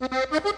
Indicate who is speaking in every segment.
Speaker 1: Música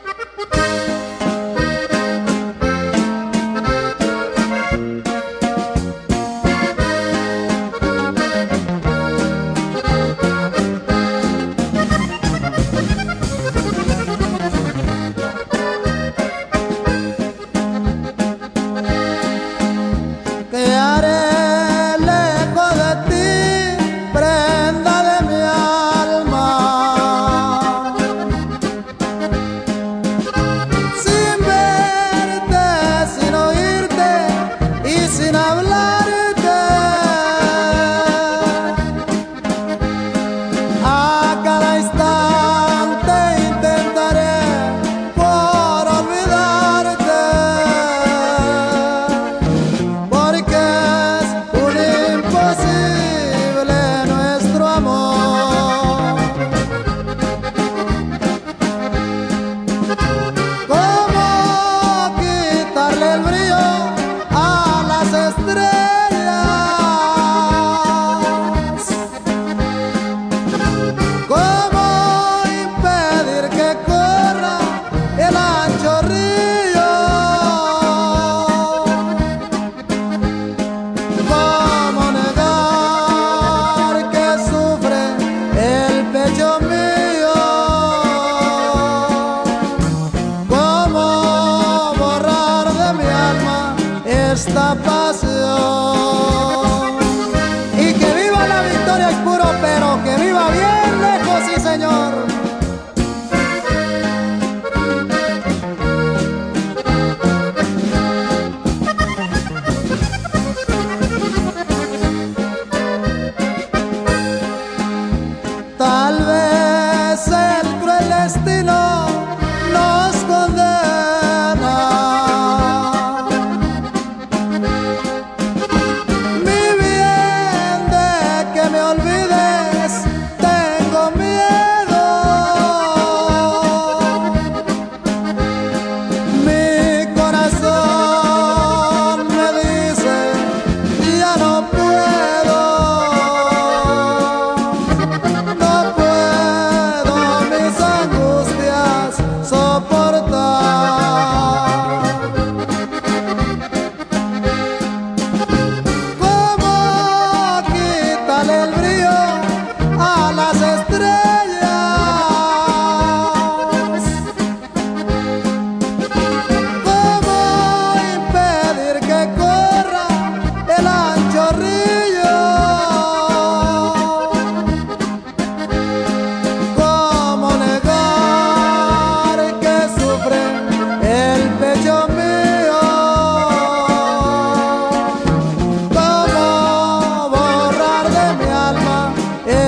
Speaker 1: esta pasión. Y que viva la victoria y puro, pero que viva bien lejos, sí señor.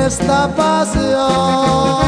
Speaker 1: esta pasión.